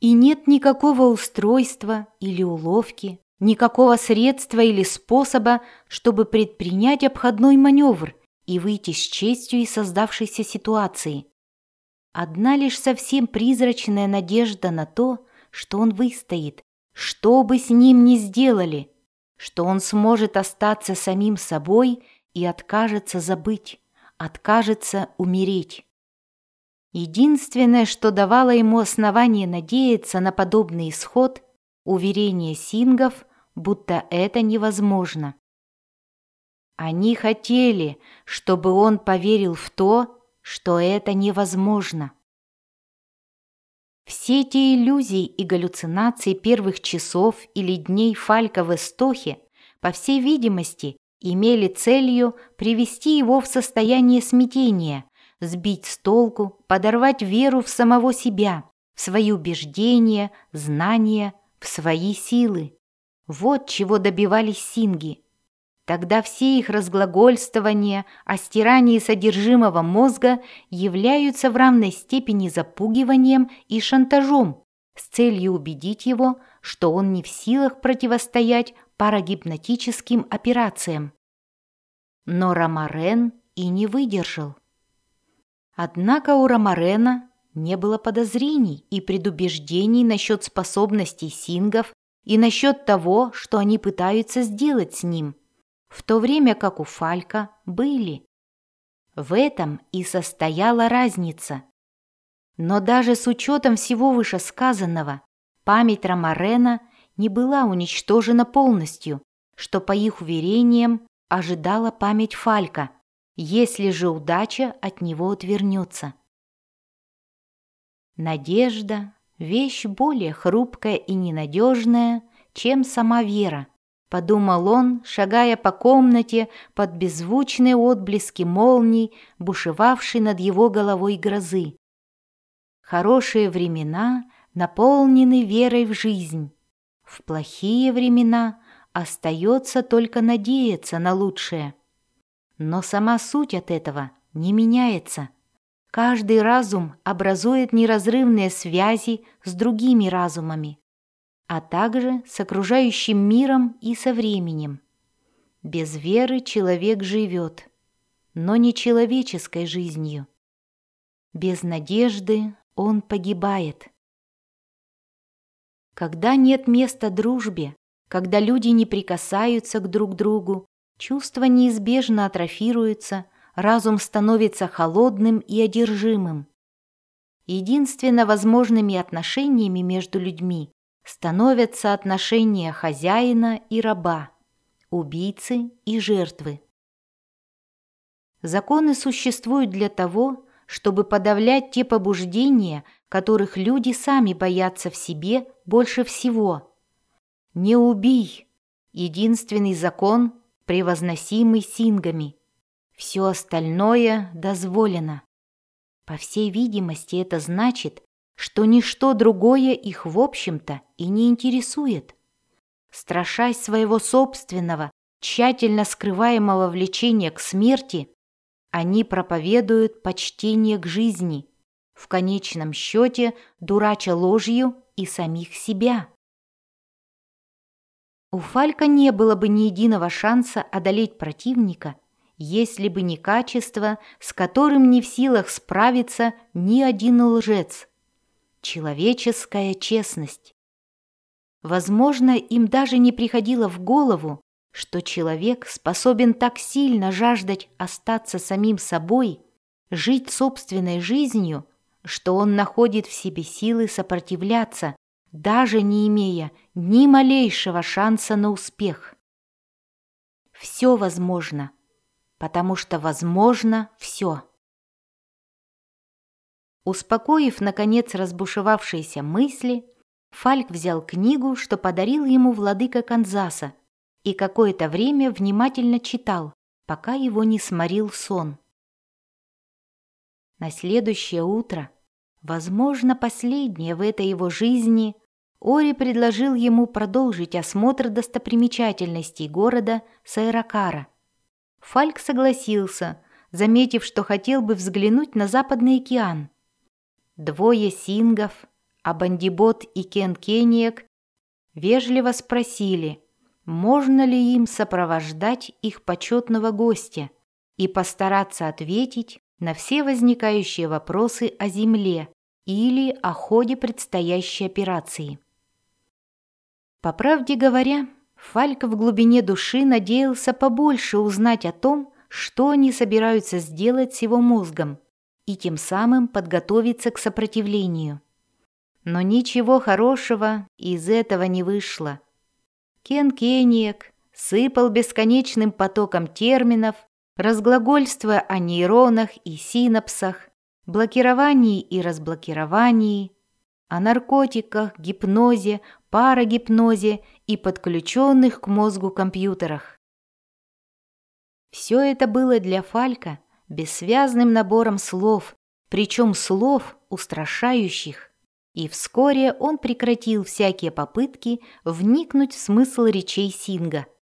И нет никакого устройства или уловки, никакого средства или способа, чтобы предпринять обходной маневр и выйти с честью из создавшейся ситуации. Одна лишь совсем призрачная надежда на то, что он выстоит, что бы с ним ни сделали, что он сможет остаться самим собой и откажется забыть, откажется умереть. Единственное, что давало ему основание надеяться на подобный исход – уверение сингов, будто это невозможно. Они хотели, чтобы он поверил в то, что это невозможно. Все те иллюзии и галлюцинации первых часов или дней Фалька в Эстохе, по всей видимости, имели целью привести его в состояние смятения, сбить с толку, подорвать веру в самого себя, в свои убеждения, знания, в свои силы. Вот чего добивались синги. Тогда все их разглагольствования о стирании содержимого мозга являются в равной степени запугиванием и шантажом с целью убедить его, что он не в силах противостоять парагипнотическим операциям. Но Ромарен и не выдержал. Однако у Ромарена не было подозрений и предубеждений насчет способностей сингов и насчет того, что они пытаются сделать с ним, в то время как у Фалька были. В этом и состояла разница. Но даже с учетом всего вышесказанного, память Ромарена не была уничтожена полностью, что, по их уверениям, ожидала память Фалька – если же удача от него отвернется. Надежда – вещь более хрупкая и ненадежная, чем сама вера, подумал он, шагая по комнате под беззвучные отблески молний, бушевавшей над его головой грозы. Хорошие времена наполнены верой в жизнь. В плохие времена остается только надеяться на лучшее. Но сама суть от этого не меняется. Каждый разум образует неразрывные связи с другими разумами, а также с окружающим миром и со временем. Без веры человек живет, но не человеческой жизнью. Без надежды он погибает. Когда нет места дружбе, когда люди не прикасаются к друг другу, Чувства неизбежно атрофируются, разум становится холодным и одержимым. Единственно возможными отношениями между людьми становятся отношения хозяина и раба, убийцы и жертвы. Законы существуют для того, чтобы подавлять те побуждения, которых люди сами боятся в себе больше всего. Не убий. Единственный закон превозносимый сингами. Все остальное дозволено. По всей видимости, это значит, что ничто другое их в общем-то и не интересует. Страшась своего собственного, тщательно скрываемого влечения к смерти, они проповедуют почтение к жизни, в конечном счете дурача ложью и самих себя. У Фалька не было бы ни единого шанса одолеть противника, если бы не качество, с которым не в силах справиться ни один лжец – человеческая честность. Возможно, им даже не приходило в голову, что человек способен так сильно жаждать остаться самим собой, жить собственной жизнью, что он находит в себе силы сопротивляться даже не имея ни малейшего шанса на успех. Все возможно, потому что возможно все. Успокоив, наконец, разбушевавшиеся мысли, Фальк взял книгу, что подарил ему владыка Канзаса, и какое-то время внимательно читал, пока его не сморил сон. На следующее утро – Возможно, последнее в этой его жизни, Ори предложил ему продолжить осмотр достопримечательностей города Сайракара. Фальк согласился, заметив, что хотел бы взглянуть на Западный океан. Двое сингов, а Бандибот и Кен Кениек вежливо спросили, можно ли им сопровождать их почетного гостя и постараться ответить на все возникающие вопросы о Земле или о ходе предстоящей операции. По правде говоря, Фалька в глубине души надеялся побольше узнать о том, что они собираются сделать с его мозгом, и тем самым подготовиться к сопротивлению. Но ничего хорошего из этого не вышло. Кен Кениек сыпал бесконечным потоком терминов, разглагольствуя о нейронах и синапсах, блокировании и разблокировании, о наркотиках, гипнозе, парагипнозе и подключенных к мозгу компьютерах. Все это было для Фалька бессвязным набором слов, причем слов устрашающих, и вскоре он прекратил всякие попытки вникнуть в смысл речей Синга –